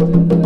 Okay,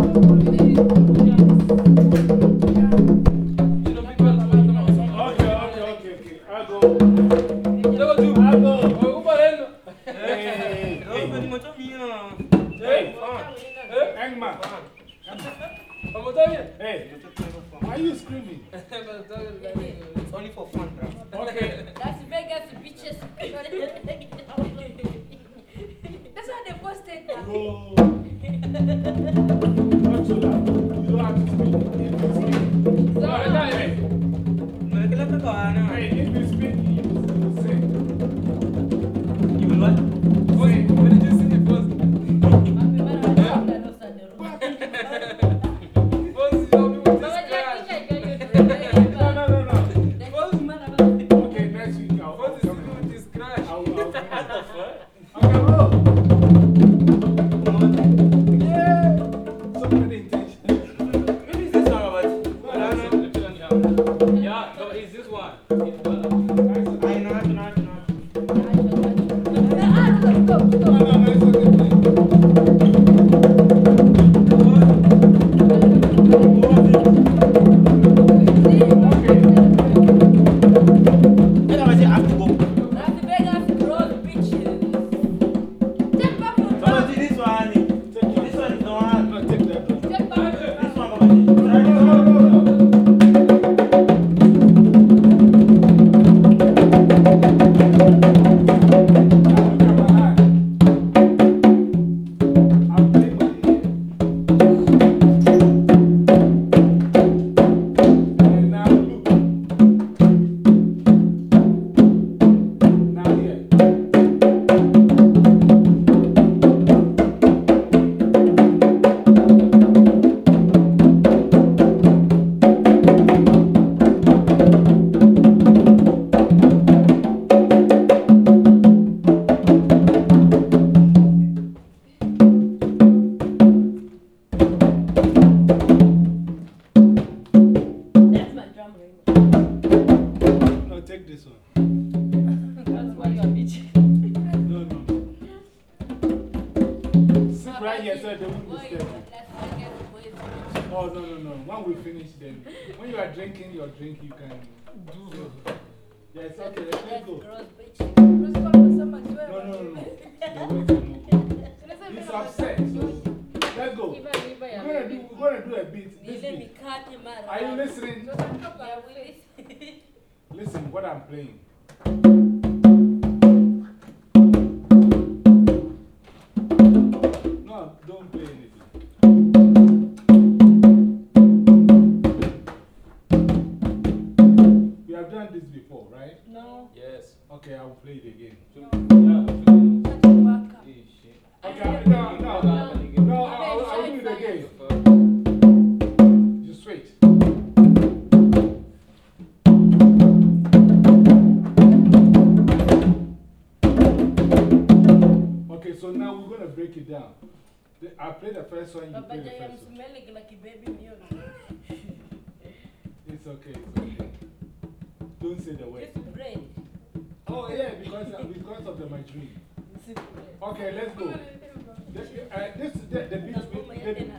Sit right here so they won't Boy, disturb you. Las Vegas boys. Oh, no, no, no. When we finish, then when you are drinking your drink, you can do. Yes, okay, let's go. gross bitch. No, no, no, no. The waiter no go. He's upset. So let's go. We're gonna do, we're gonna do a beat. This beat. Are you listening? Yeah, we listen. Listen, what I'm playing. No, don't play anything. We have done this before, right? No. Yes. Okay, I'll play it again. Waka. Okay, no, no, no. No, I'll, I'll do it again. Just wait. Okay, so now we're going to break it down. I play the first one, you Baba play the first one. smelling like a baby milk. It's okay, it's okay. Don't say the word. It's bread. Oh, yeah, because, because of the. It's. Okay, let's go. The, uh, this, the, the, beat, we- the,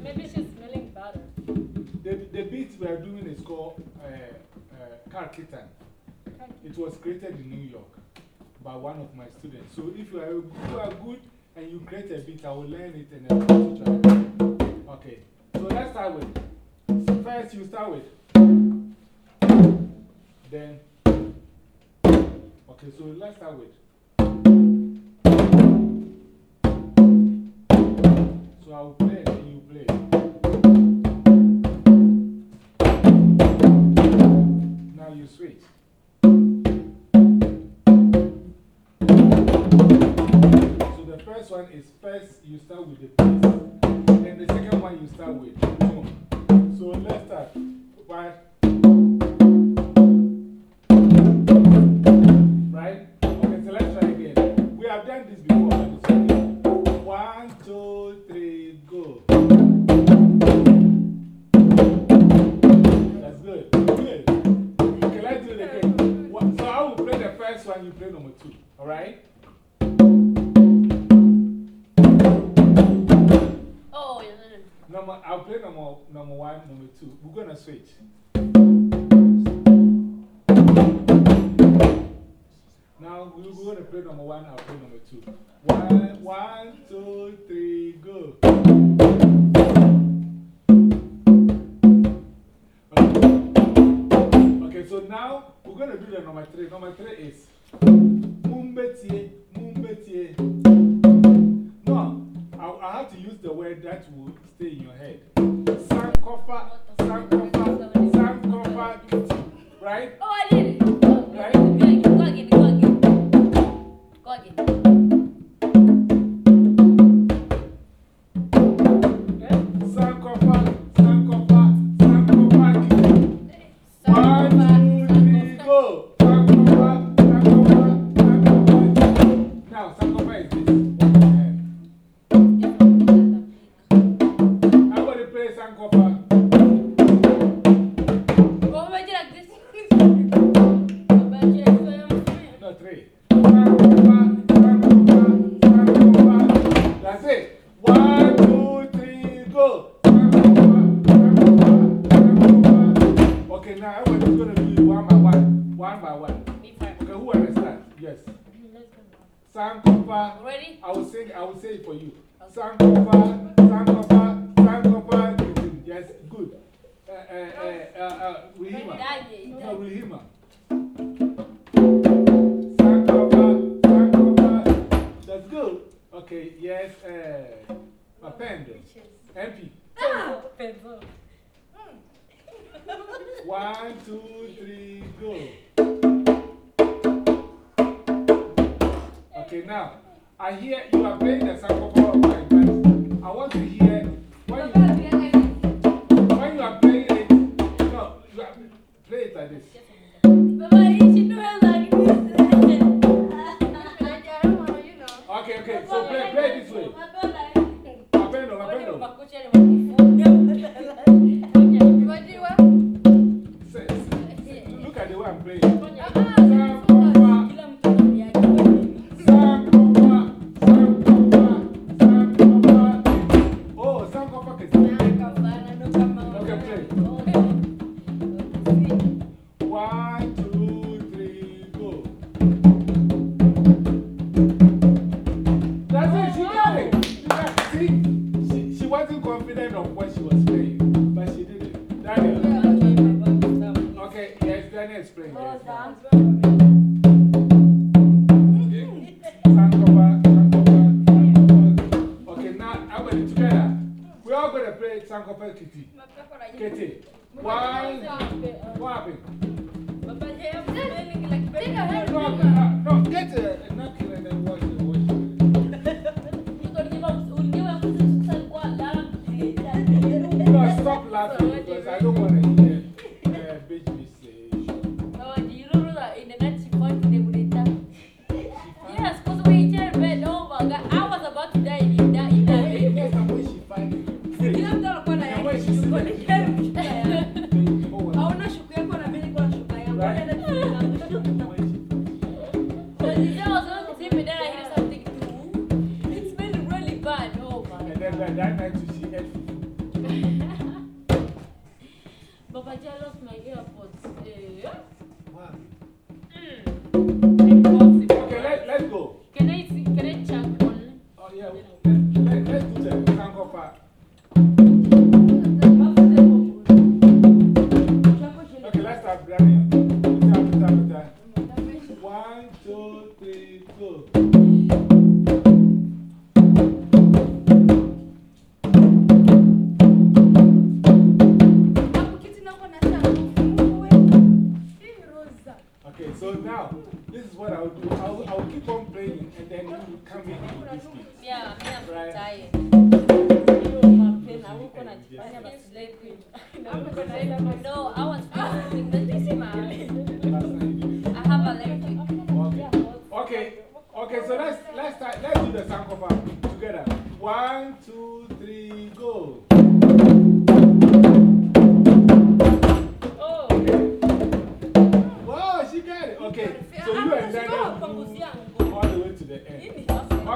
Maybe she's smelling butter. the, the beat we are doing is called uh, uh, Carl Kitten. It was created in New York by one of my students. So if you are, you are good and you create a beat, I will learn it and then I'll teach you. Okay, so let's start with. First, you start with. Then. Okay, so let's start with. So I'll play and you play. Now you switch. First one is first you start with the bass, then the second one you start with tone. So let's start. One. Right? Okay, so let's try again. We have done this before. One, two, three, go. That's good. Good. Okay, let's do it again. So I will play the first one, you play number two. Alright? Number two. We're going to switch. Now we're going to play number one, I'll play number two. One, one two, three, go. Okay. okay, so now we're going to do the number three. Number three is Mumbetie, Mumbetie. Now I, I have to use the word that will stay in your head. Sankofa, Sankofa, Sankofa, right? Oh, I did it.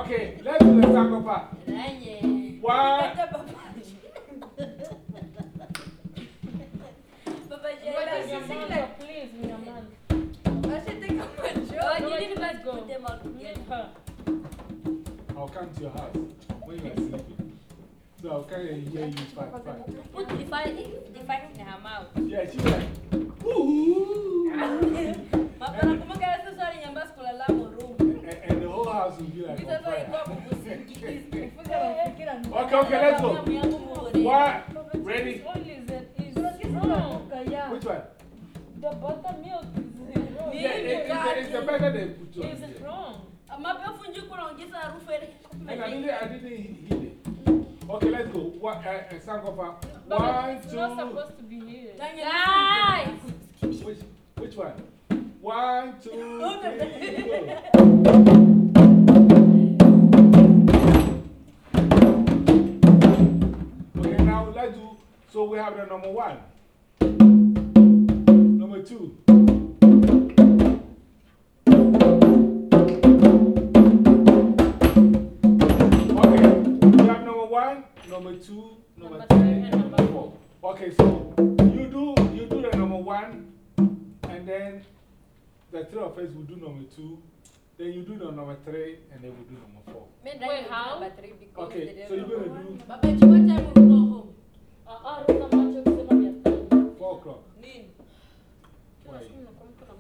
Ok, let's do the sangopa. One. Papa, please, with your man. I should take a picture. Oh, you didn't even put them all together. I'll come to your house when you are sleeping. So I'll carry and hear you fight, fight. Put the fight, in her mouth. Yeah, she like, ooh. Papa, como que eres tu só em ambas com a lama? House will be like, Hizo on fire. Okay, okay, let's go. What? yangu muone. One, ready? Which one? The buttermilk is Yeah, it, it's, it's the better they put on. It's here. strong. Mapefu njuku naongeza harufu ile. And I didn't, I didn't heal it. Okay, let's go. One, uh, uh, Sankofa. But One, it's not supposed to be here. Guys! Which, which one? One, two, three, go. let's do. So we have the number one, number two. Okay, we have number one, number two, number Number three, three, and and number number four. Okay, so you do you do the number one, and then the three of us will do number two, then you do the number three, and then we do number four. Made Wait, how? number three because Okay, they so you're don't gonna know. do four o'clock. Nini? Why?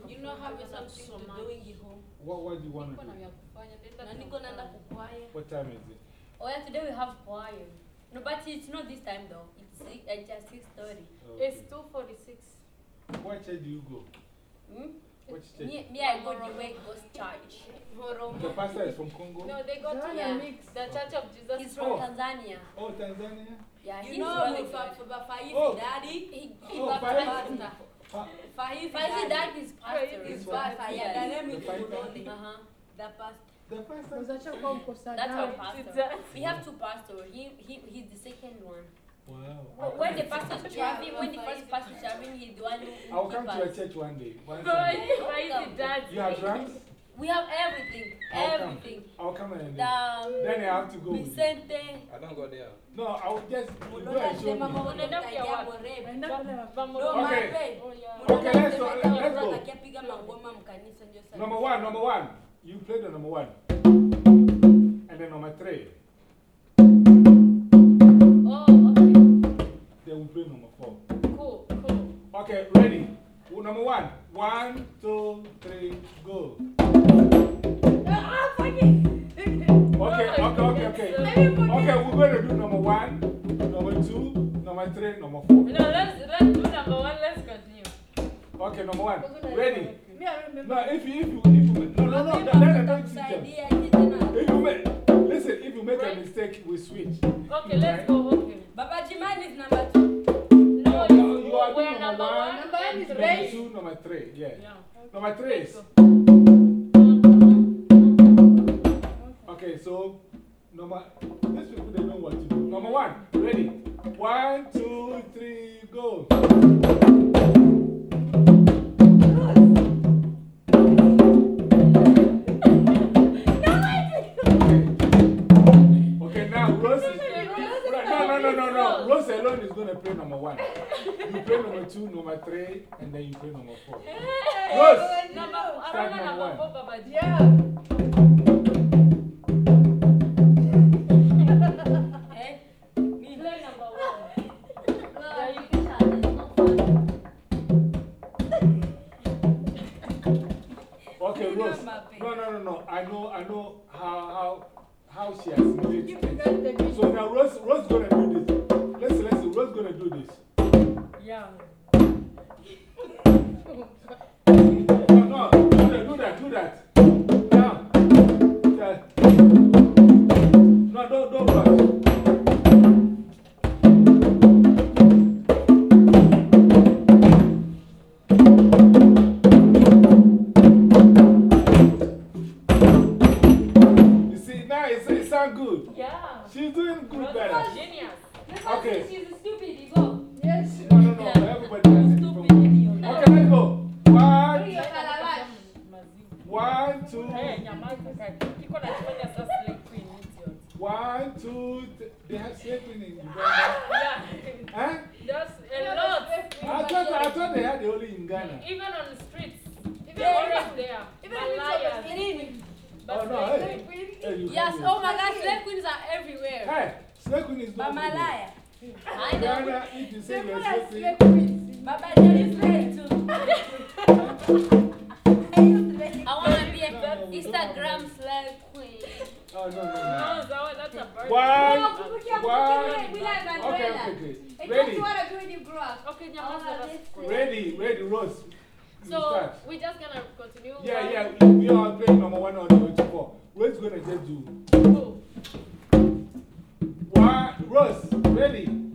You know have something to do in home. What what do you want to do? vya kufanya. Na niko naenda kukwaya. What time is it? Oh yeah, today we have choir. No, but it's not this time though. It's six, uh, just six thirty. It's 246. What church do you go? Hmm? Which church? Me, me, I go the way goes church. The pastor is from Congo? No, they go to Yeah. the Church of Jesus. He's from Oh. Tanzania. Oh, Tanzania? Yeah, You he's know, really for, good. for, for Faizi Oh. daddy, He, he Oh, got Faizi. pastor. Fa- Faizi Faizi daddy, is pastor. is This one. Faizi, yeah, the name is The Faizi. Uh-huh. the pastor. The pastor? That's our pastor. We have two pastors. He, he, he's the second one. Wow. When the pastor's traveling, when the first pastor's traveling, he's the one who I'll come to your church one day. One Boy, Sunday. why is it that? You have drums? We have everything. I'll come. I'll come and The then I have to go with you. Vicente. I don't go there. No, I'll just you go Unaona and show sema me. mama Unaenda unamtaja kwa Morebe. Vamos. No, Okay. Marbe. Yeah. Okay, let's go, Unaona let's go. akipiga mangoma mkanisa ndio sana. Number one, number one. You play the number one. And then number three. Oh, okay. Then we play number four. Cool, cool. Okay, ready? Well, Number one. One, two, three, go. Okay, okay, okay, okay. Okay, we're going to do number one, number two, number three, number four. No, let's, let's do number one. Let's continue. Okay, number one. Ready? Me, I remember. No, if you, if you, if you, no, no, no, Mimi that, that, don't them. atakusaidia, eti tena. If you make, listen, if you make a mistake, we switch. Okay, let's go. Okay. Baba Jimani is number two. No, No, you are we're doing number number one, one. Number one is and Number two, number three, yeah. Yeah. Number three is, okay, so, number, these people, they know what to do. Number one, ready? One, two, three, go. Okay. Okay, now Rose is. No, no, no, no, no. Rose alone is going to play number one. You play number two, number three, and then you play number four. Rose! Number, I don't know number number one. four, Baba Yeah. No, no. I know, I know how, how, how she assimilates things. So now Rose, Rose gonna do this. Listen, listen, Rose gonna do this. Yeah. One, two, th they have slave cleaning in Ghana. yeah. Eh? Just a lot. I thought, I thought they had the only in Ghana. Even on the streets. Even yeah, always there. Even in the Oh, no. Hey. Hey, yes, oh my gosh, snake queens are everywhere. Hey, slave queen is not. Bamalaya. I know. Ghana, if you say you're slave queen. Baba, there is slave too. Instagram flag queen. Oh, no, no, no. No, Zawa, that's a bird. One. One. Okay, okay, okay. Ready. what I do you grow up. Okay, now Ready, ready, Rose. So, we're just gonna continue. Yeah, yeah, we are playing number one or number two. Four. Rose gonna just do. Two. One, Rose, ready.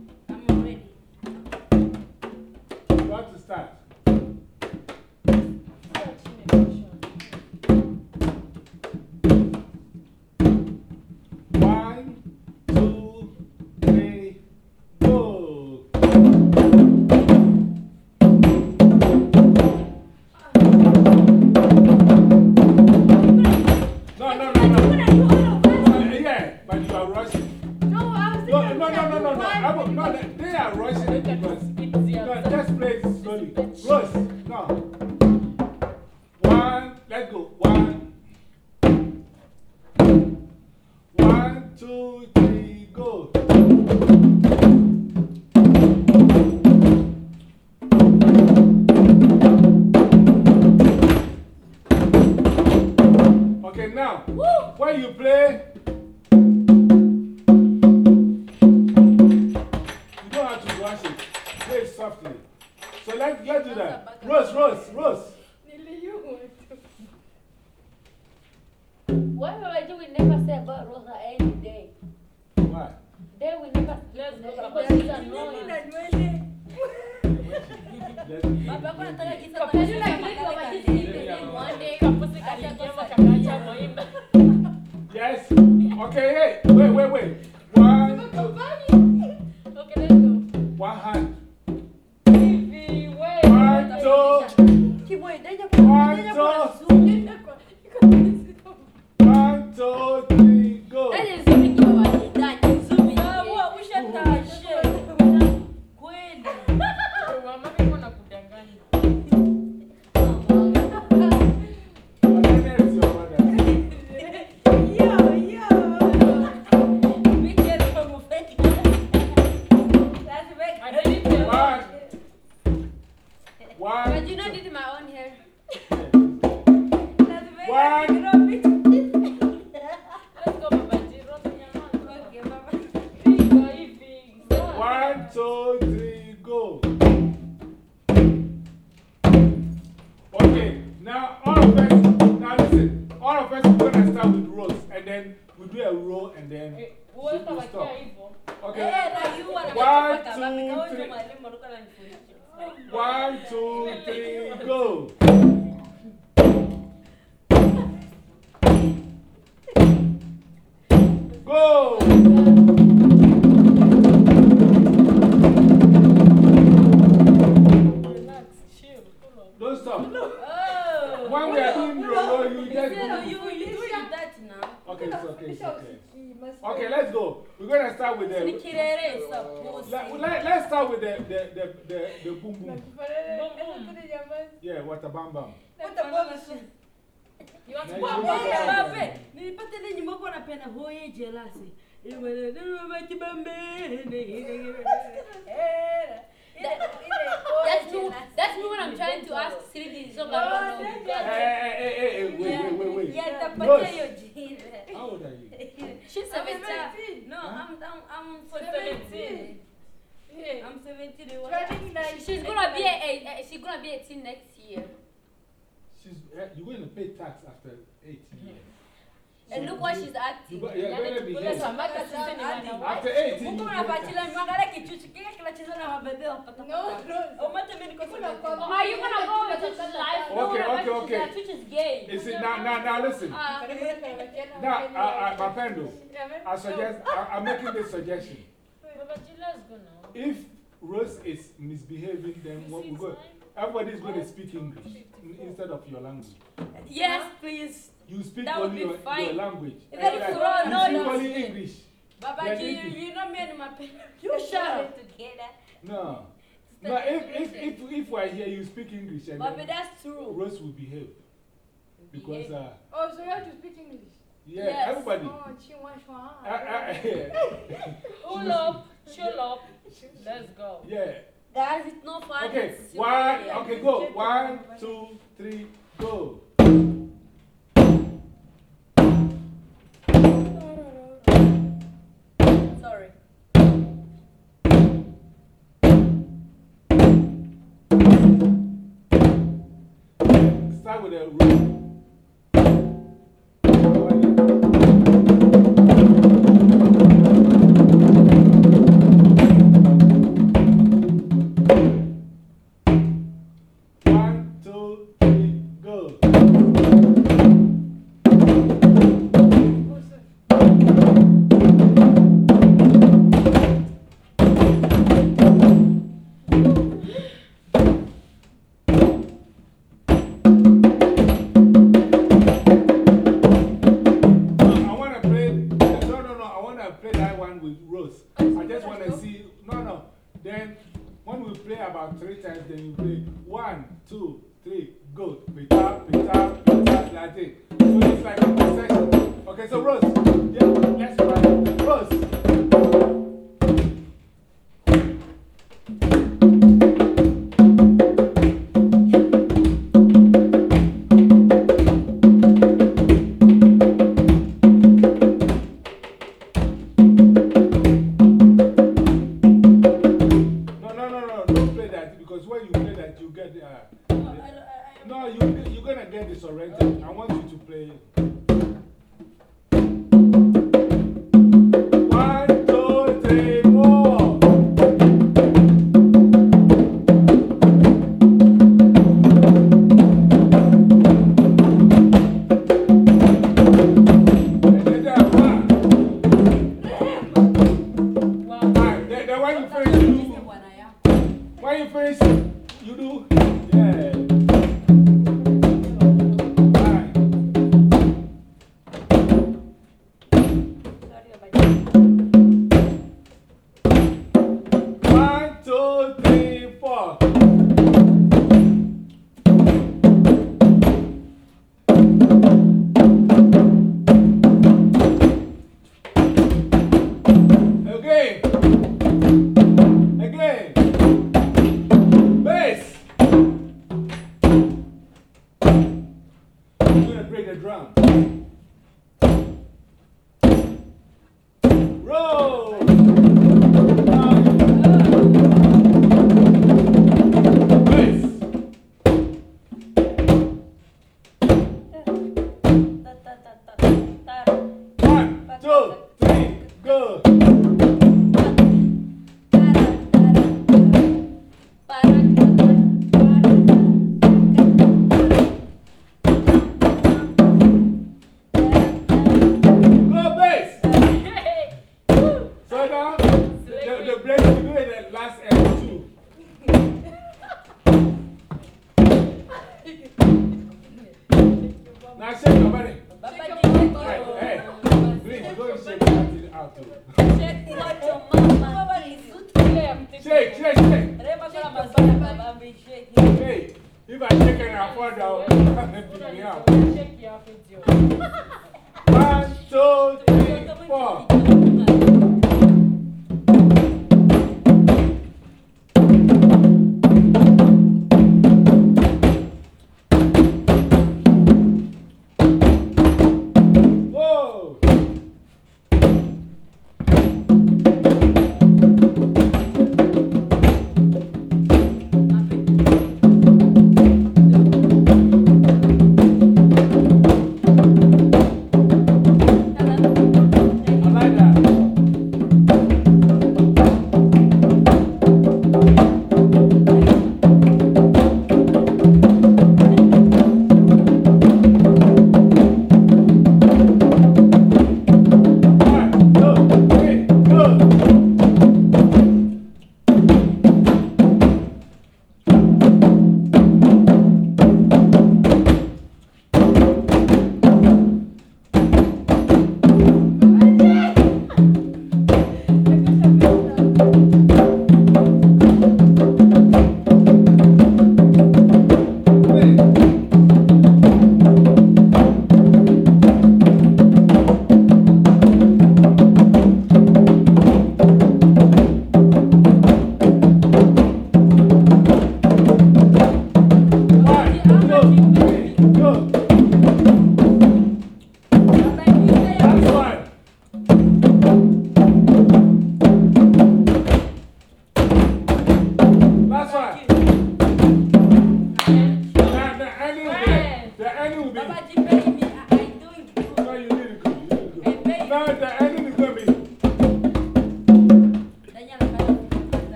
I'm making this suggestion. If Rose is misbehaving, then what we go? Everybody's going to speak English instead of your language. Yes, please. You speak that only your, your, language. Is that like, wrong? No, no. only English. Baba, you, you know me and my parents. You shut up. Together. No. No, if, if, if, if we're here, you speak English. And Baba, that's true. Rose will behave. Because. Uh, oh, so you have to speak English. Yeah, yes. everybody. Oh, Chinwashwa. I, I, Pull up, chill up. Let's go. Yeah. Guys, it's not fun. Okay, one, okay, go. One, two, three, go.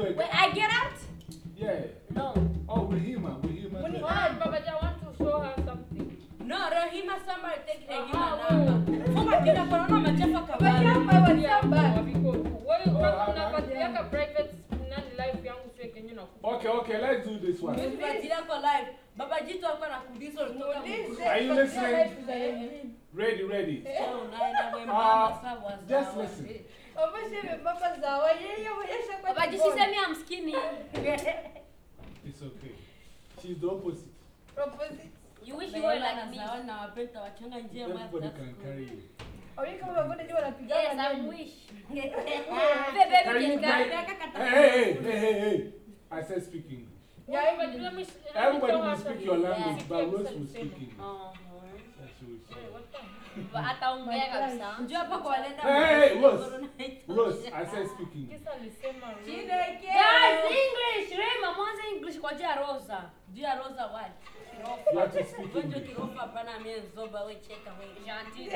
Okay, let's do it. Wait, I get out? Yeah. No. Oh, with him, uh, with him. uh, Come on, Babaji, I want to show her something. No, Rahima, somebody take Rahima Ah, number. Fuma kina kwa nona machafa Baba kabana. yangu Yeah, wasamba. waviko. Wewe kama ah, unapatiaka private nani life yangu sio kenye na Okay, okay, let's do this one. Tufuatilia kwa live. Baba jitu alikuwa anakuuliza ulitoka mkuu. Are you listening? Ready, ready. Sio unaenda wewe Uh, mama sawa just sawa. listen. Wamesema baba zawa yeye mwenyewe kwa Baba jitu semi I'm skinny. It's okay. She's the opposite. Opposite. You wish you Wewe were like like me. sawa na wapenda wachanga njia Everybody master. can carry you. Au kama wabona ndio wanapigana Yes, I nini? wish. Bebe Can you bibi carry? kaka Hey, hey, hey, hey, hey, hey. I said speaking. Yeah, But let me, let me Everybody show will her speak something. your language, Yeah. but Rose will speak English. Oh. That's what we Hey, Ataongea kabisa. Njoo hapa kwa Lenda. Hey, hey, Rose. Rose, I said speaking. Rose. Guys, English. Rema, mwanza English kwa jia Rosa. Jia Rosa what? You have to speak Gonjo English. kirofa hapana mimi zoba we cheka we. Janti.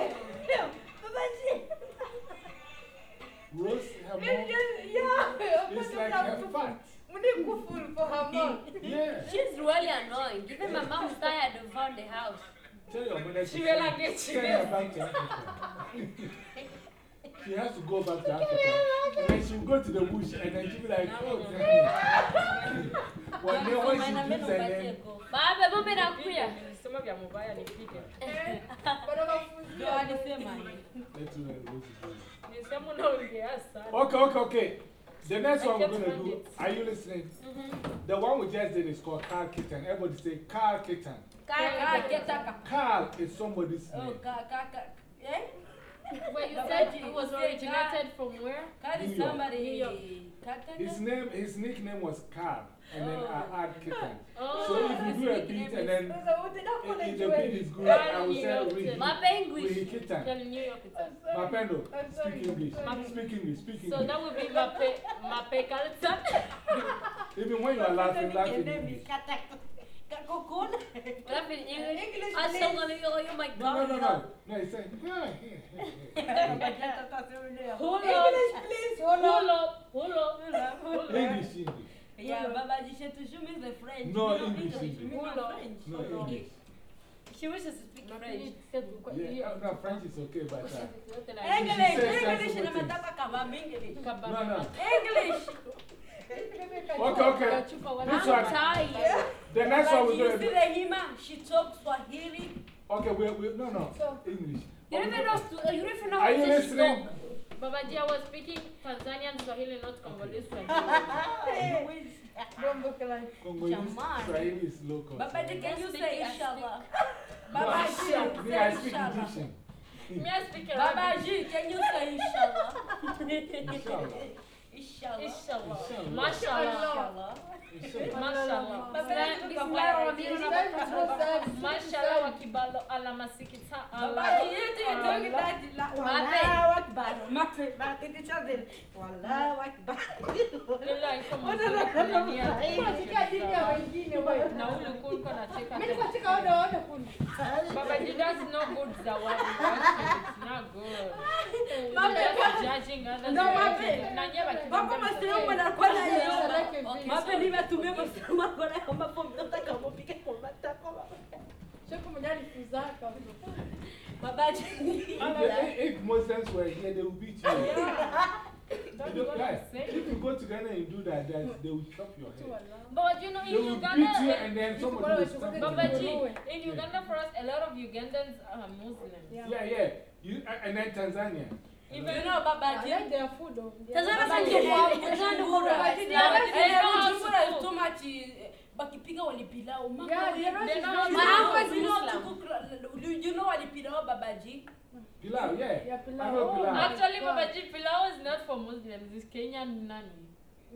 Rose, her mom, Yeah. it's like her fat. Mom. She's really annoying. Even my mom's tired of around the house. Tell your mother to She will like send- it, she send her back to Africa. she has to go back to Africa. And then she'll go to the bush and then she'll be like, oh, damn. One day when she keeps and then, Baba, bombe nakuya. Nilisema vya mubaya nipike. Bado mafunzo. Ndio alisema. let's do it. Rose is doing it. Nilisema unaongea sana. Okay, okay, okay. The next I one we're gonna do, are you listening? The one we just did is called Carl Kitten. Everybody say Carl Kitten. Kaka ketaka. Carl is somebody's Oh, name. kaka. Eh? Wait, you said it you was say originated from where? Kaka New is York. somebody. New York. His name, his nickname was Carl, and then I add Kitten. Oh. So if you do a beat and then Sasa wote na if, the beat is good, I will say Carl read. Mape English. Read Kitten. Tell New York it's a- Mapendo, I'm sorry. speak English. Sorry. Speak English, speak So that would be Mape, Mape Kalsa. Even when you are laughing, laughing in English. Kaka. Kakokon. Laugh in English. English, I please. saw one of you, oh my No, no, no, no. No, he said. Hold English, up. please. Hold Hold up. Hold up. Hold up. English, English. Yeah, Baba, you should to show me the French. No, You know English, You English. know Hold. French. No, English. She wishes to speak French. Yeah, no, French is okay, but uh, English, English, sensible na English. no, no. English. Okay, okay. This one, tired. the next one But we're gonna do. the Hima, she talks Swahili. Okay, we we no no English. You don't even know, to- you don't even know Are how you to listening? Talk. Babaji, I was speaking Tanzanian Swahili, not Congolese Swahili. Bombo. Congolese Swahili is local. Baba, can you say I inshallah? No, Baba, I- Ji, me, I say speak inshallah. Egyptian. Me, I speak Baba Arabic. Ji, can you say inshallah? Inshallah. Inshallah. Inshallah. Inshallah. Mashallah. mashallah. Wakibalo alamasikita Baba, you that's not good, Zawadi. It's not good. Mama, judging others. No, Mama. Baba, must remember that. Mama, leave us hiyo. Seleke vile. Mafi nimetumia masimu kwa na kama pombe kama mpike kwa matako. Shoko mjani kuzaka. Baba, And if, if Muslims were here, they would beat you. Ah, That's You guys, if you go to Ghana and do that, that they will chop your head. But you know, They in will beat Uganda, you eh, and then somebody will stamp Baba on G, in Uganda for us, a lot of Ugandans are Muslims. Yeah, yeah. You, and then Tanzania. bakipiga walipilauujuno walipilao babaji Pilau, yeah. yeah pilau. I pilau. Actually, Babaji, pilau is not for Muslims. It's Kenyan nani.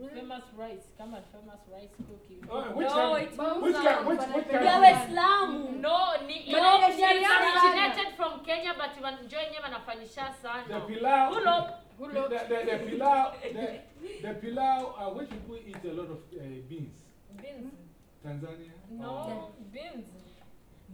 Famous rice. Come on, famous rice cookie. Oh, which No, kind? it's Which kind? Which, which kind? Ya Waislamu. No, ni, But no, it's it's Nigerian originated from Kenya, but wanajua yenyewe wanafanyisha The sana. pilau. Hulo. The, the, the pilau, the, the pilau, uh, which people eat a lot of uh, beans. Beans. Tanzania? No, beans. Beans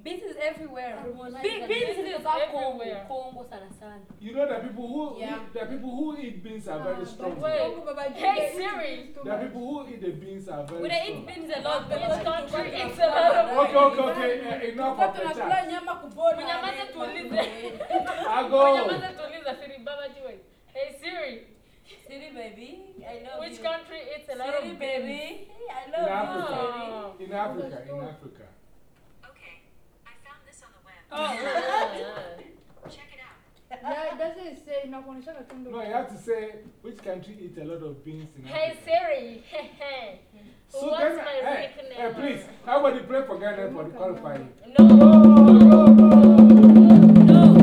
is everywhere. Beans Beans is is everywhere. Kongo sana sana. You know the people who, Yeah. who the people who eat beans are very strong. wait. Kongo, Baba G, Hey, Siri. it too The people who eat the beans are very We they strong. eat beans a lot. Which country eats a lot of Okay, okay, okay. Uh, enough of the tunakula chat. nyama kubona. Unyamaze tuulize. I go. Unyamaze tuulize Siri Baba G. Hey Siri, Siri baby, I love which you. country eats a lot Siri of beans? baby, I In love Africa. you. In Africa, in Africa. Okay, I found this on the web. Oh, yeah, yeah. Check it out. Yeah, it doesn't say inakuonyesha tundu. No, you have to say which country eats a lot of beans in Hey Africa. Siri, hey, hey. So What's Ghana, my hey, nickname? hey, please, everybody pray for Ghana for the qualifying. No, No, no, no.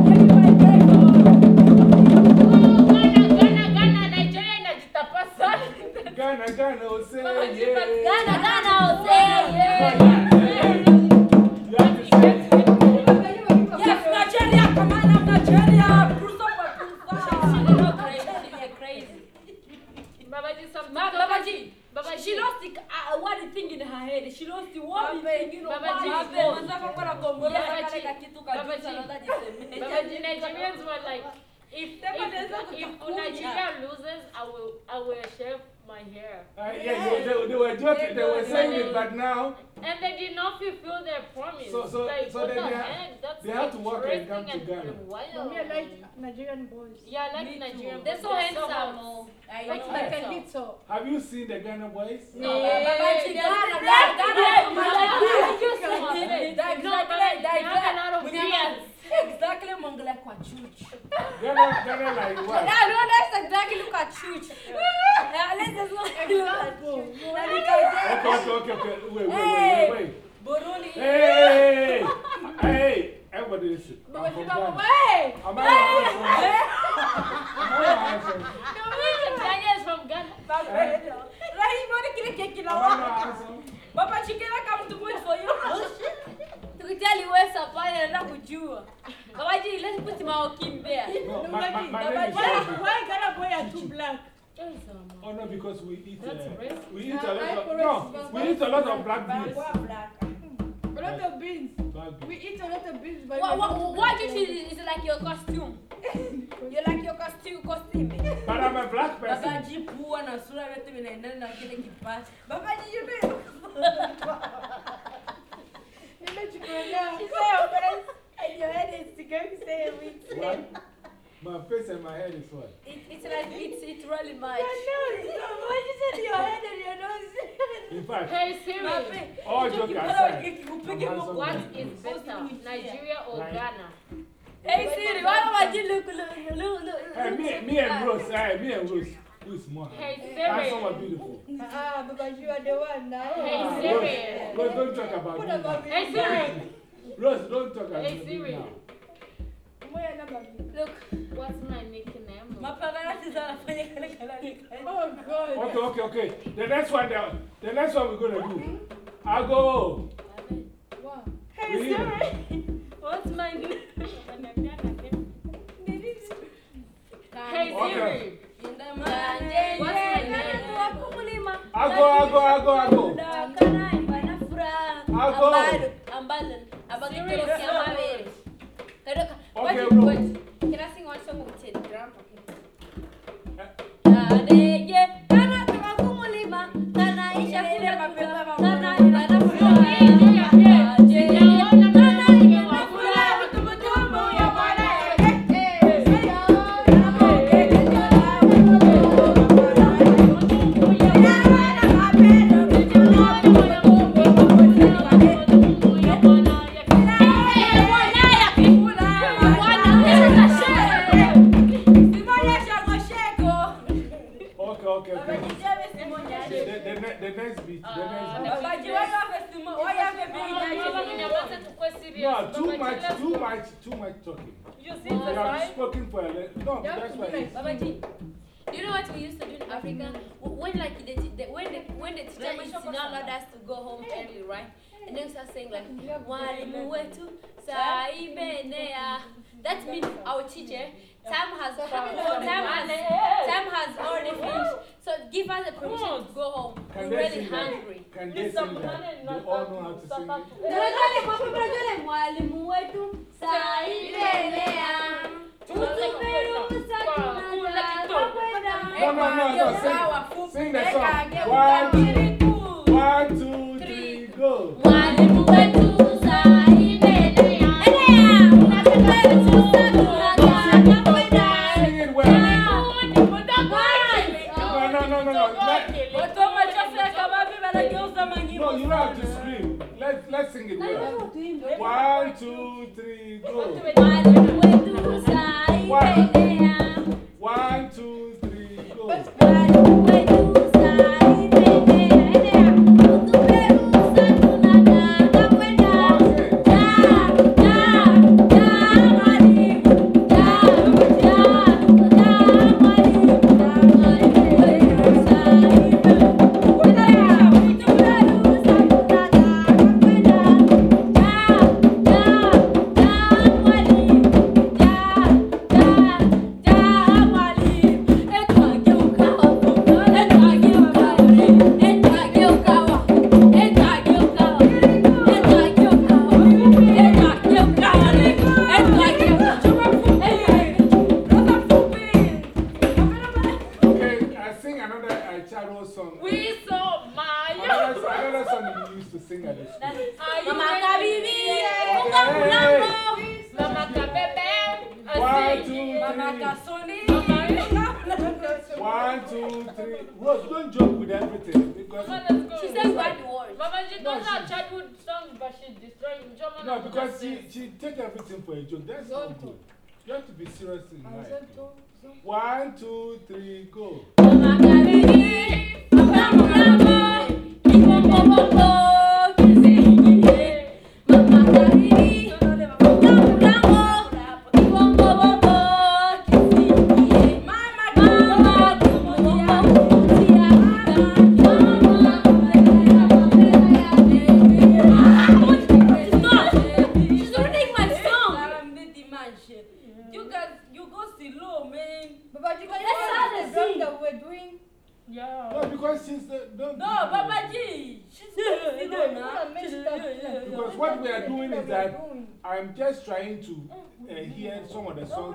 Ghana, Ghana, Ghana, Nigeria inajitapa sana. Ghana, Ghana, will say Mama, yeah. Ghana, Ghana, Ghana, Come say on, yeah. Know. Babaji, one Babaji. thing. Unataka kwenda Kongola, Babaji. kale kakitu kajuza, Babaji. another jisemeni. Babaji, Nigerians were like, if, Sema if, naweza if kutakuja. Nigeria loses, I will, I will shave my hair. Uh, yeah, yeah, they, they were joking, they were saying it, but now And they did not fulfill their promise. So- so- like, so what then the they have- heck? That's they have to work and interesting come to Ghana. and wild. Me, like Nigerian boys. Yeah, like Me too. Nigerian. They're boys. so handsome. hot. oh. I Like know. they can hit so. have you seen the Ghana boys? No, Babaji, Yeah, Ghana, yeah, Ghana, yeah, Ghana, yeah, Ghana. yeah. Exactly, No, but they exactly, have a lot of beards. Exactly, mongela kwa chuchu. Ghana, Ghana like what? Yeah, no, that's exactly look at chuchu. Let's just look at chuchu. Na nikaje- Okay, okay, okay, okay. Wait, wait, Hey. wait, wait, Burundi. wait. Hey, hey, everybody listen. Baba I'm G, from Baba, Ghana. hey! Am I handsome? Am I handsome? Kenya is from Ghana. Rahi, mbona kile keki na Am I not waka? handsome? Baba chikela come to wait for you. Tukitali wewe safari anaenda kujua. Babaji, let's put Maokim there. No, my, my, my name is Why, David. why Ghana boy are too black? Oh no, because we eat. That's uh, we eat a lot of no. We eat a lot of black beans. A lot of beans. Black We eat a lot of beans, but What, we what, what black. you feel is like your costume? You like your costume, costume. But I'm a black person. Babaji pua na sura yote vinaendana na kile kipaji. Babaji you know. Nimejikuelewa. She said your face and your head is to go say it. What? My face and my head is what? It, it's like it's it's really much. Your nose. Why you said your head and your nose? In fact, Hey Siri, all joke aside, Upige I'm mo- handsome. what man. is better, Nigeria or Right. Ghana? Hey Siri, why don't you look look look look? Hey, me, me and Rose, hey, me and Rose, who is more Hey handsome? Siri. Handsome or beautiful? Ah, because you are the one now. Hey, Siri. Rose, Rose, don't talk about me. about now. me. Hey Siri, Rose, don't talk about Hey, me Siri. now. Where number me? Look, what's my nickname? Mapaparazzi anafanya kale kalali kale. Oh God. Okay, okay, okay. The next one, the, the next one we're going to do. I go. Wow. Hey, What's mine? Hey Okay. Siri. I go, I go, I go, I go. Ago. Okay, bro. Can I sing one song with Ted Grandpa? No, too much, too much, too much talking. You see the have spoken for a le- No, that's why. it's- Babaji, you know what we used to do in Africa? Mm-hmm. W- When like the, the when the when the teacher is not allowed us to go home early, right? And then start saying like mwalimu wetu saa imenea. That means our teacher time has time has time has already finished. So give us the permission to go home. Can We're they really sing that? hungry. Can they sing that? They all know how to sing it. mwalimu wetu saa imenea. Tutuperusa tunataka kwenda. No, no, no, no. Sing, sing the song. One, two, one, two, three, go. Mwalimu wetu saa imenea. Enea. Tutuperusa tunataka let's sing it well. One, two, three, go. Mwalimu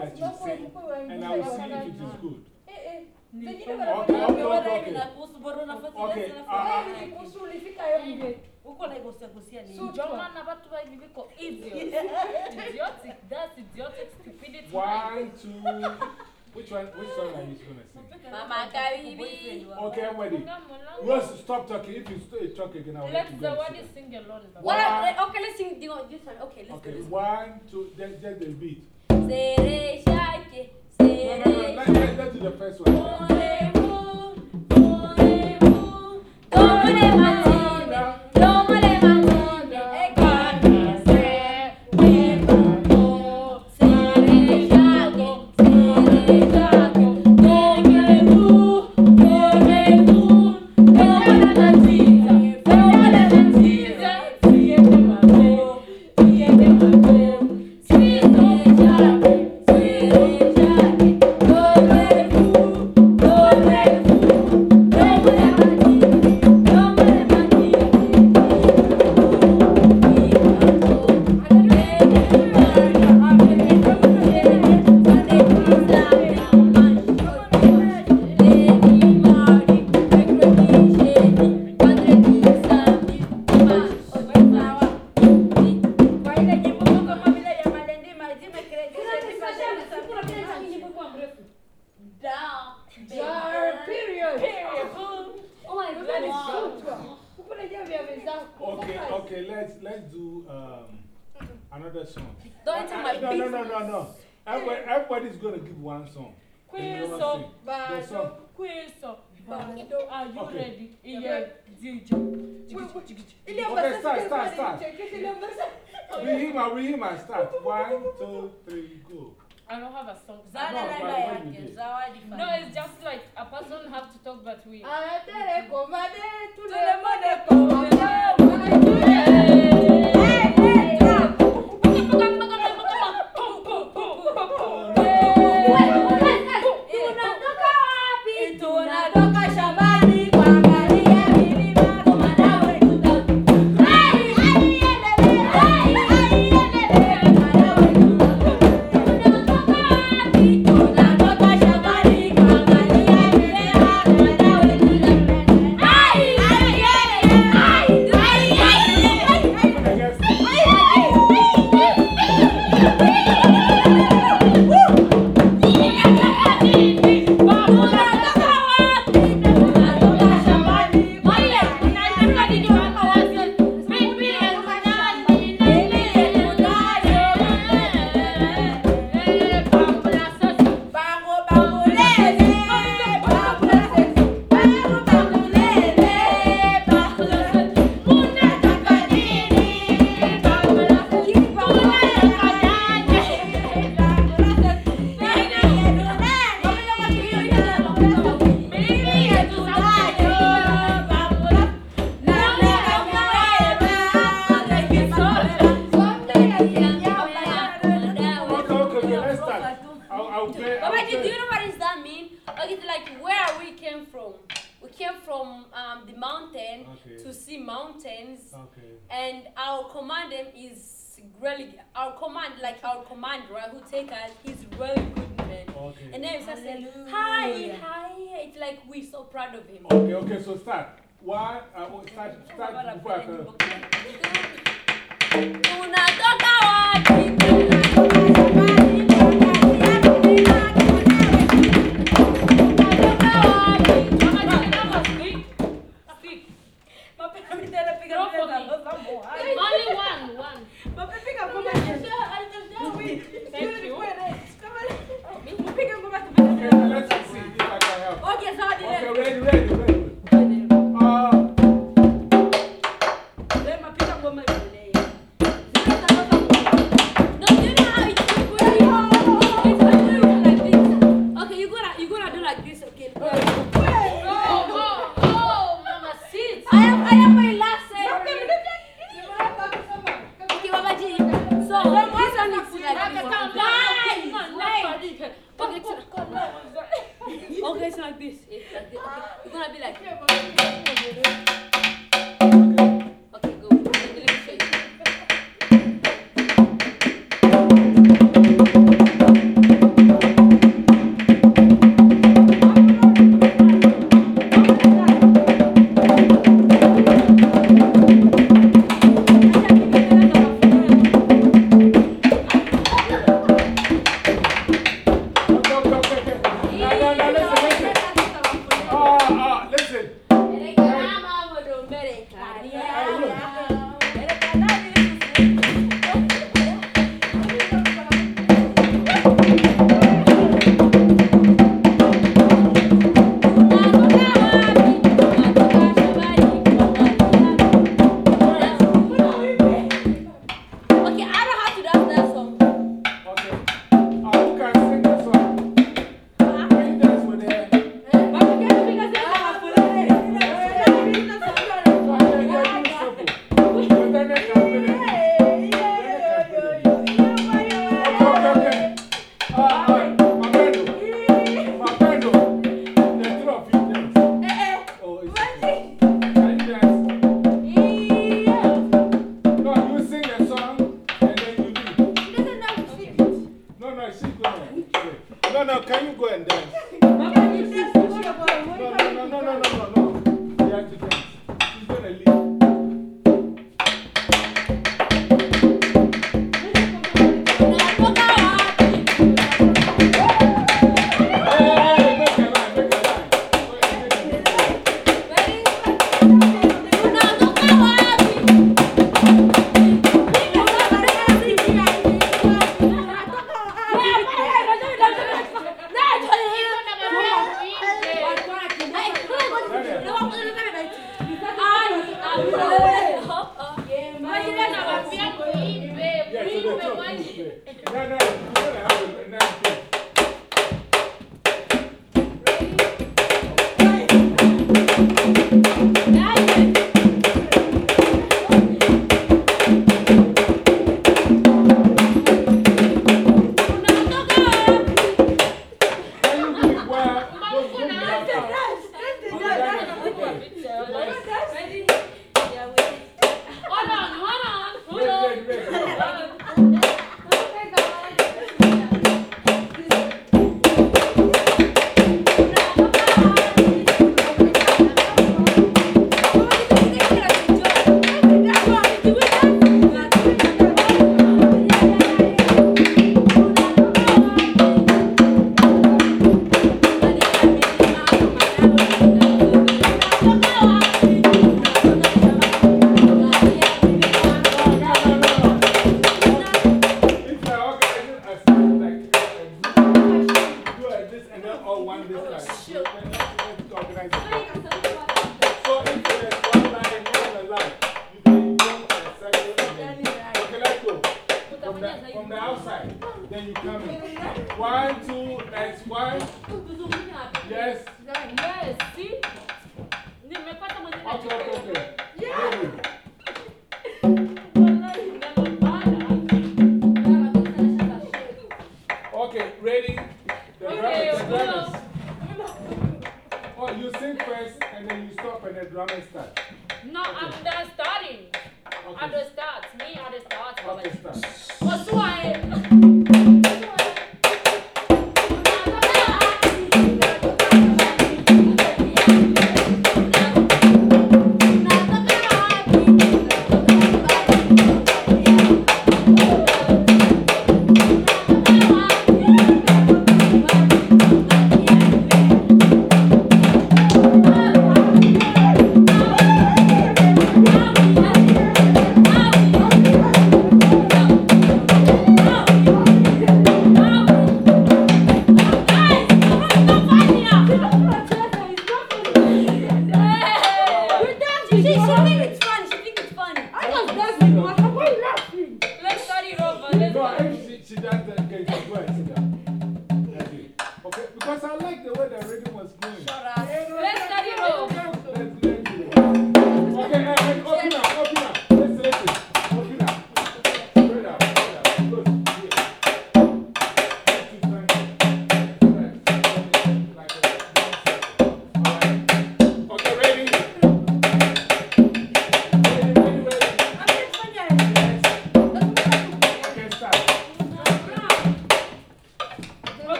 that you sing and I will see if it is good. Eh, eh. Okay, okay, okay, okay. Okay, uh, Wewe kuhusu ulifika hiyo mje. uko naigusiagusia nini? Sutwa. Ndio maana watu wengi viko idiots. idiotic, that's idiotic stupidity. one, two. Which one? Which song are you gonna sing? Mama Karibi. Okay, I'm ready. Mwanangu. Rose, stop talking. If you st talk again, I will let Let you the go. word and sing a lot. Okay, let's sing this one. Okay, let's Okay, do this. one, two, just, just the beat. Sere shake, sere let, let's do the first one.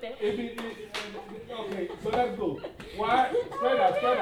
there. Okay, so let's go. Why? Spread out, spread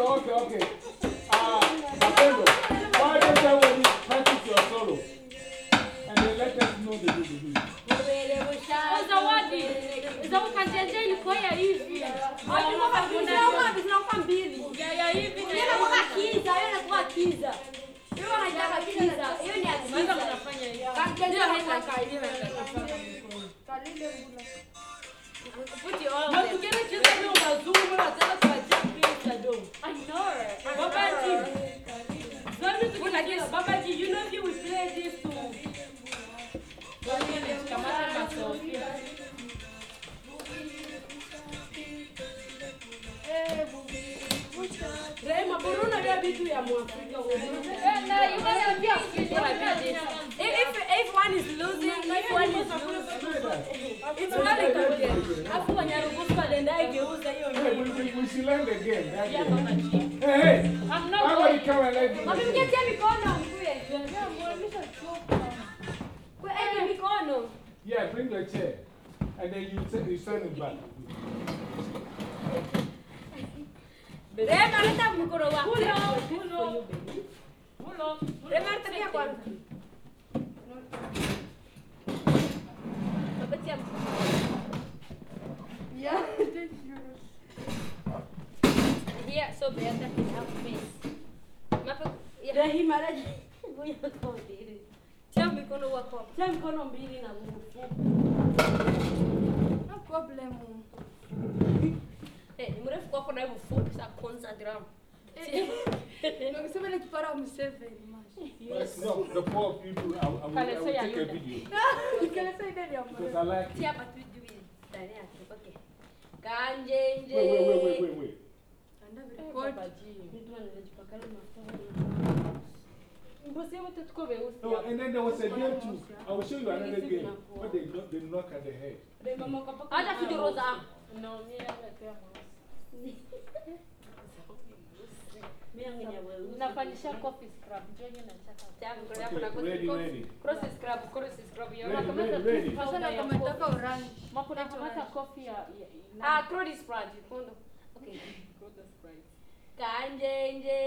okay, okay, okay. Ah, uh, Apollo, why don't you practice your solo? And then let us know the good uzaukachenja ilikuwa Nafanyisha coffee scrub. Njoo nyinyi nachaka. Tayari kuna Okay, kuna cross ready, ready. cross scrub, cross scrub ya. Ready, Unakamata ready, ready. tu Sasa powder na ya kama nataka coffee. orange. Makuna kamata coffee ya ya- Ah, ya- cross sprite. Kondo. Okay. Golden Sprite. Kanjenje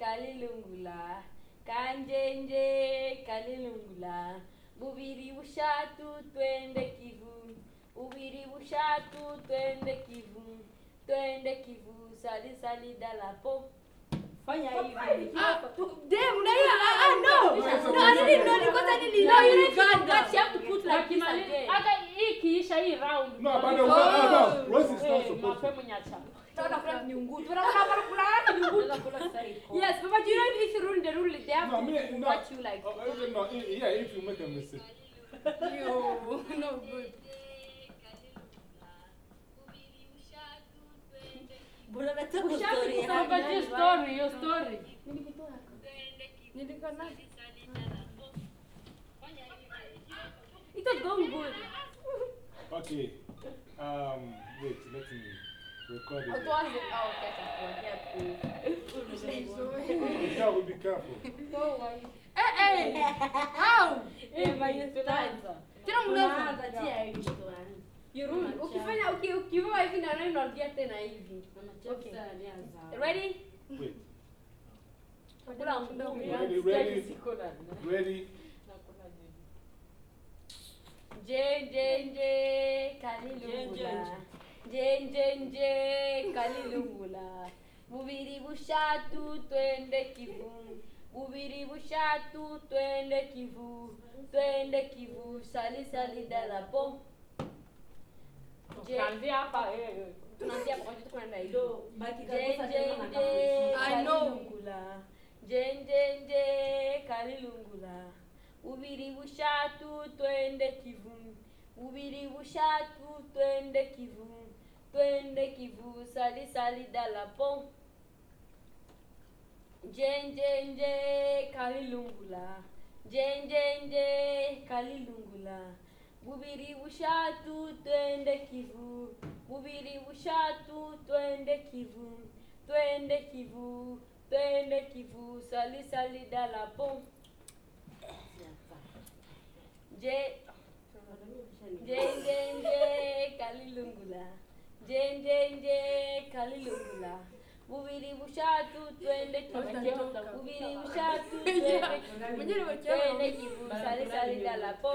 kalilungula. Kanjenje kalilungula. Bubiri bushatu twende kivu. Bubiri bushatu twende kivu. Twende kivu sali sali dalapo. Fanya hivi. Ah, damn, na hiyo, ah, ah, no. No, I didn't know, because I didn't No, know you you need to Uganda. cut. You have to put like this again. hata hii ikiisha hii round. No, but the Oh. no, Rose is not supposed to. mapema nyacha. Tuna kula nyungutu. Tuna kula kula nyungutu. Yes, but you know if you ruin the rule, they have No, to no. watch you like. Oh, no, yeah, if you make a mistake. Yo, no good. Babaji story, hiyo story. Nilikuwa na It was going good. Okay. Um, wait, let me record Oh, it. towards the oh, okay, yeah. Yeah, we'll be careful. Eh, eh. How? Tunaanza. Tena mnaweza. You ruin. Ukifanya uki ukivaa hivi na nani unarudia tena hivi. Okay. Ready? Wait. Kula. Ready, ready, Siko na- ready. nakula nini? Je je je kalilungula. Je je je kalilungula. Bubiri bushatu twende kivu. Bubiri bushatu twende kivu. Twende kivu sali sali dalapo. Je Tukaanzia hapa eh, eh. tunaanzia pamoja tuko naenda hivi. I know. kalilungula jenjenje kalilungula ubiri bushatu twende kivu. Ubiri bushatu twende kivu. Twende kivu sali sali dalapo jenjenje kalilungula jenjenje kalilungula bubiri bushatu twende kivu. Bubiri bushatu twende kivu. Twende kivu twende kivu. Sali sali dalapo je jenjenje kalilungula. Jenjenje kalilungula. Bubiri bushatu twende bubiri bushatu twende kivu. Mwenyewe nimechoka. twende kivu. Sali sali dalapo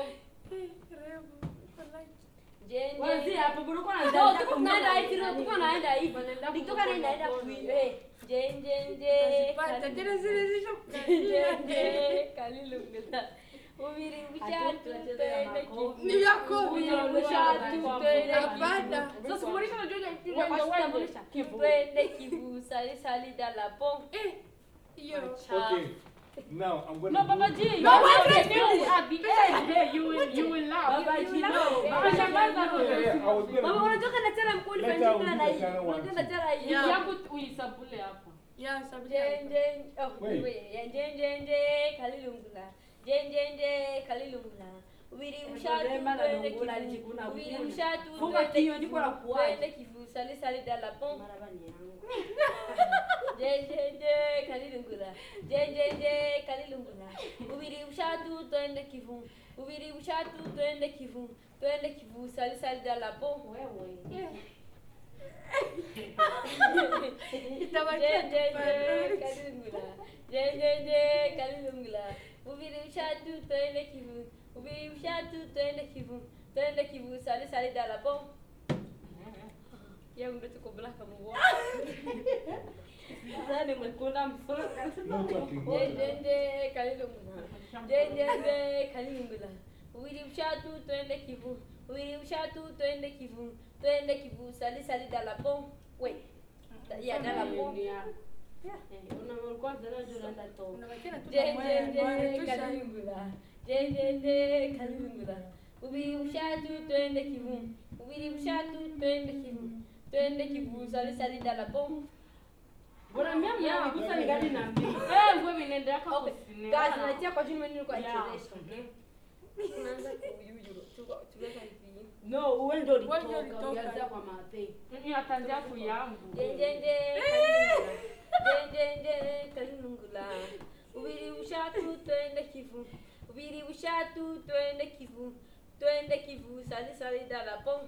Kuanzia hapo kulikuwa na No, tuko tunaenda hivi, no, tuko naenda hivi. Nikitoka naenda naenda kuiwe. Jen jen je. Pata tena zile zilizo Jen je kalilungula. Ubiri bushatu twende kivu. Ni yako. Ubiri bushatu twende Hapana. kivu. Sasa kumalisha unajua ile Wa- wa- kutambulisha. kivu. Twende kivu sali sali dalapo. Eh, hiyo. Okay. Now I'm going No, to. Babaji, you No, are wait, not wait, the wait. at the end. Yeah, you will, you will laugh. Babaji, no. Baba Shambaza, Yeah, yeah, I was going Mama to. unatoka na tena mkuli Let fanya her tena do na the hii. channel one, Unatoka two. tena hii. Yeah. Yangu uisabule hapa. Yeah, sabia. Jen jen oh Wait. wait yeah, jen jen je kalilungula jen jen je kalilungula ubiri ushatu twende kivu ubiri ushatu Funga twende kinywa, kivu, niko na kuwacha. twende kivu sali sali dala pom jen jen je kalilungula jen jen je kalilungula ubiri ushatu twende kivu ubiri ushatu twende kivu twende kivu sali sali dala pom Itabakia Jenjenje kalilungula. Jenjenje kalilungula. Ubiri ushatu twende kivu. Ubiri ushatu twende kivu. Twende kivu sali sali dala pom. Ya ndo tuko black mwa. Sasa nimekula mfuka. No talking. Jenjenje kalilungula. Jenjenje kalilungula. Ubiri ushatu twende kivu. Ubiri ushatu twende kivu. Twende kivu sali sali dala pom. Wait. yeah, dala po. Jenjenje kalungula. Jenjenje kalungula. Ubiri ushatu twende kivu. Ubiri ushatu twende kivu. Twende kivu sali sali dala po. Bora mimi mnanigusa ningali na mimi. Eh, wewe nenda yako Okay. kusinema. Guys, natia kwa jini mwenye kwa Yeah. chezesha, okay? Tunaanza kuyuyuru. Tuko tuweka hivi. No, uwe ndio Wewe ndio ulitoka, ulitoka. ulianzia kwa mape. Mimi ataanzia ku yangu. Jenjenje kalungula. Jenjenje kalungula. Ubiri ushatu twende kivu. Ubiri ushatu twende kivu. Twende kivu sali sali dala po.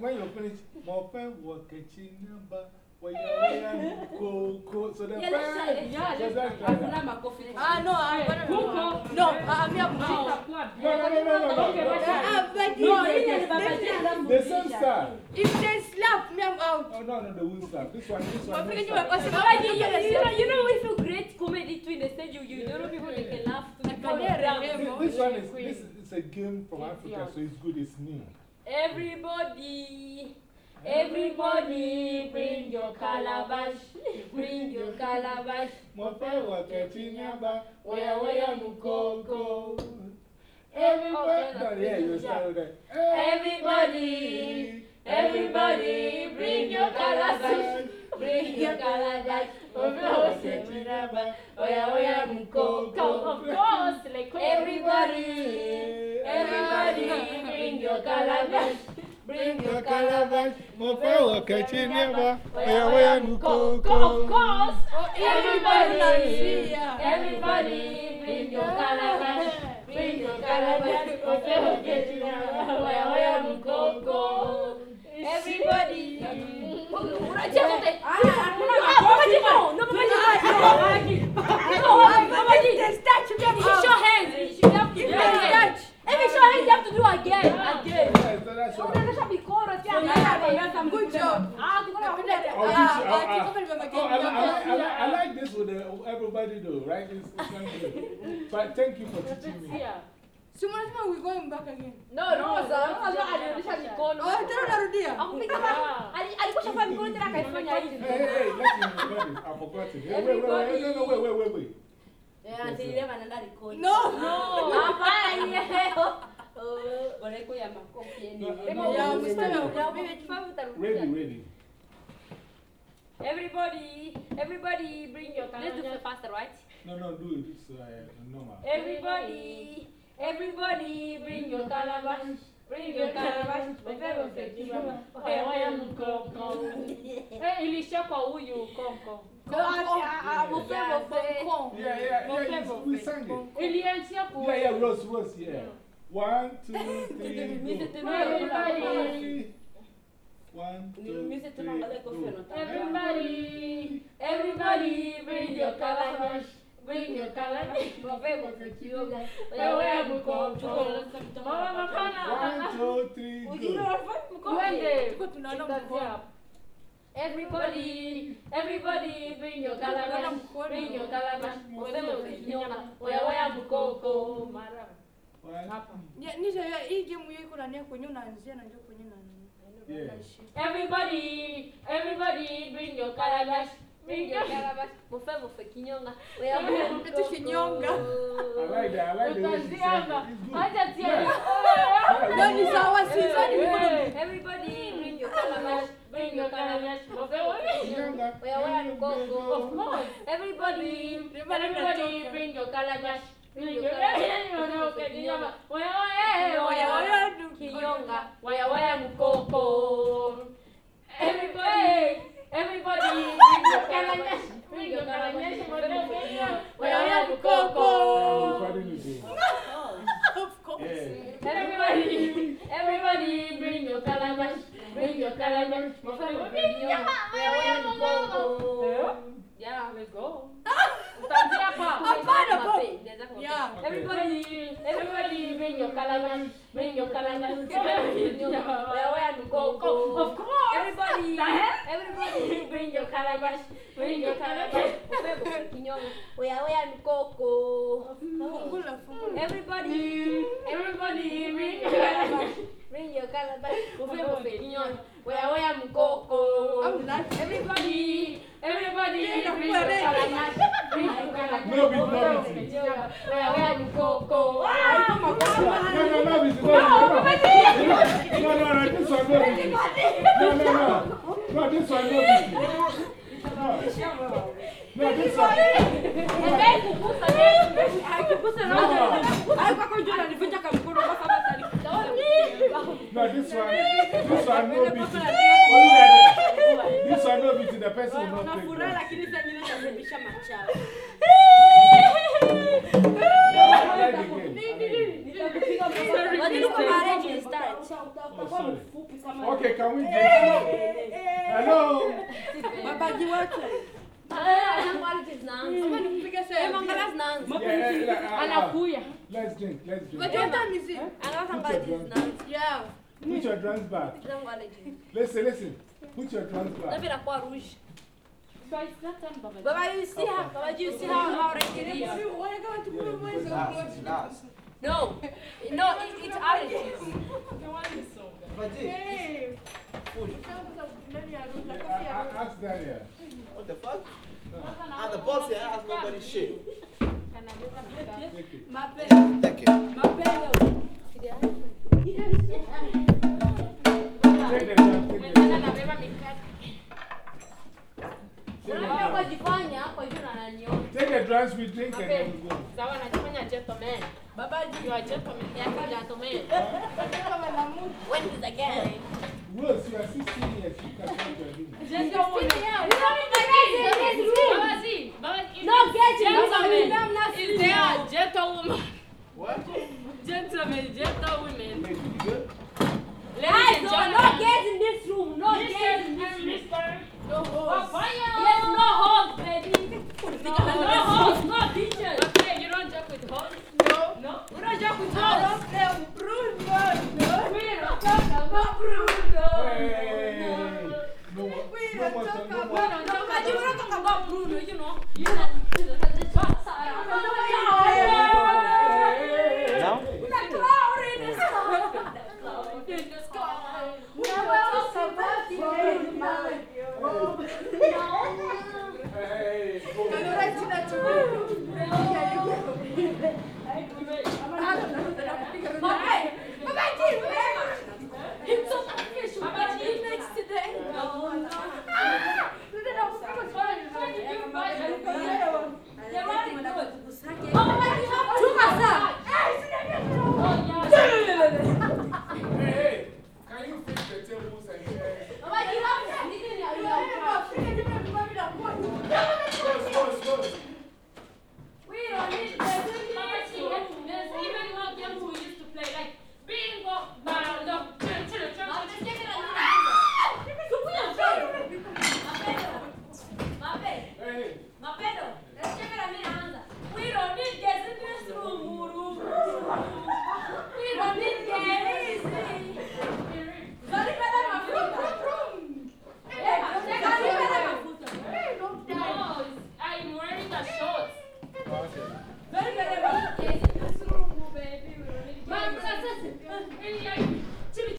When you're finished, my friend was catching number. When you're wearing cool, cool. So the Yeah, let's try it. friend. Yeah, so let's that's try right. Hakuna makofi. Ah, no, hapana. Huko. No, ah, mimi hapo. Itakuwa No, no, no, no, no, no. Okay, no. basi. Ah, but No, if- hii ni babaji alafu The same style. If they slap me, I'm out. Oh, no, no, the wheel style. This one, this one. Wafike this nyuma one. kwa But sababu you, you, you know, you know, if you create comedy too in the stage, you, you don't know people they can laugh to Like, become yeah, drunk. remember. This, this one is this is a game from Africa, so it's good. It's new. Everybody, everybody, bring your calabash, bring your calabash. My friend was catching number. Where, where, mukoko. Everybody, Okay, no, yeah, you start with that. Everybody, everybody, bring your calabash, bring your calabash. Oya, oya, mukoko. Of course, like Everybody, everybody, bring your calabash, bring your calabash. My friend was catching number. Oya, oya, Of mukoko. course. Oh, everybody, everybody, bring your calabash, bring your calabash. Oya, oya, mukoko. Everybody. Unacheza wote. Hakuna makofi. No, no, makofi. Show hands. You have to do again. If you show hands, you have to do again. Again. Yeah, so that's what- Unaonyesha mikono pia. Good job. Ah, tuko na I'll teach you. Ah, I'll- I'll- kikopo nimebaki Oh, I, I, I, nyuma. I, I like this with the, everybody though, right? It's, it's one good. But thank you for teaching me. Yeah. Si mnasema we going back again. No, no, sir. Kwanza alionyesha mikono. Oh, tena unarudia. Hakupiga kama ali- alikuwa shafanya mikono tena akaifanya Hey, hivi. hey, hey, let me forget it. I forgot it. Hey, wait, wait, wait, no, no, wait, wait, wait, wait. Ready, ready. Everybody, everybody bring your Let's do it faster, right? No, no, do it. It's uh, normal. Everybody, everybody bring your calabash. Bring your calabash. Oya, oya, mkoko. Eh, ilishia kwa huyu konko. No, I, I, I will Yeah, favor say- Kong. Yeah, yeah, yeah, you, we sang it. Ele ansia por. Yeah, yeah, Rose, Rose, yeah. One, two, three, Music go. to Everybody. One, two, Music to three, Nangale Kofi go. Anota. Everybody, everybody, bring your calabash, bring your calabash. Wewe mkopo. Mama mapana. One, two, three, Ujue go. wanafanya mkono. Twende. Tuko tunaona Tutaanzia mkono. hapo. Everybody, everybody, bring your calabash, bring your calabash. Ukinyona, wewe wewe mkoko. Mara. Ya, nisha ya hii game hiyo iko nani kwenye unaanzia na ndio kwenye. Everybody, everybody, bring your calabash, bring your calabash. Mufe mufe kinyonga. Eti kinyonga. I like that, I like the way she said it. Acha tia. Ndio ni sawa. Everybody bring your calabash. Bring your calabash. Wewe Kinyonga. Wewe mkoko. Of course. Everybody. Everybody bring your calabash. Bring your Kinyonga. Waya waya mkoko. Everybody, everybody bring your calabash. Bring your calabash. Waya waya Are you mkoko. recording again? Of course. Yeah. Everybody, everybody bring your calabash. Bring your calabash. Waya waya mkoko. Yeah. Let's go. Utaanzia hapa. Hapana, Mape, Bob. naweza kumape. Yeah. Everybody, everybody bring your calabash, bring your calabash. Wewe mkoko. Of course. Everybody. The hell? Everybody. Bring your calabash, bring your calabash. Mufe mufe kinyonga. Wewe wewe mkoko. Fungula fungula. Everybody. Everybody bring your calabash. Bring your calabash. Mufe mufe kinyonga. Wewe mkoko. I'm like Everybody, everybody bring your calabash, bring your calabash. No beat, no beat. Wewe mkoko. No, no, no, it's not. No, no, no, this one, no, beat. No, no, no. No, this one, no, beat. No. No, this one. Haikuwa kwa juu No, this one. This one, no, beat. Only that. This one, no, beat. The person will not Una take furaha that. lakini sasa nyingine itasababisha machawa. Try it again. Wajini kwa marriage is start. Oh, sorry. Okay, can we just. Hello. Babaji wote. Anakualiti zinaanza. Kama uh, uh, Anakuya. Let's drink, let's drink. Babaji wote mizi. Angalau tangaji zinaanza. Yeah. Put your drums back. Listen, listen. Put your drums Na back. vira kwa rouge. So it's not time, Baba. Baba, you see how, Baba, you see how, how red it is? No, no, it, it's allergies. Uh, Ask Daniel. What the fuck? I'm the boss here, I ask nobody shit.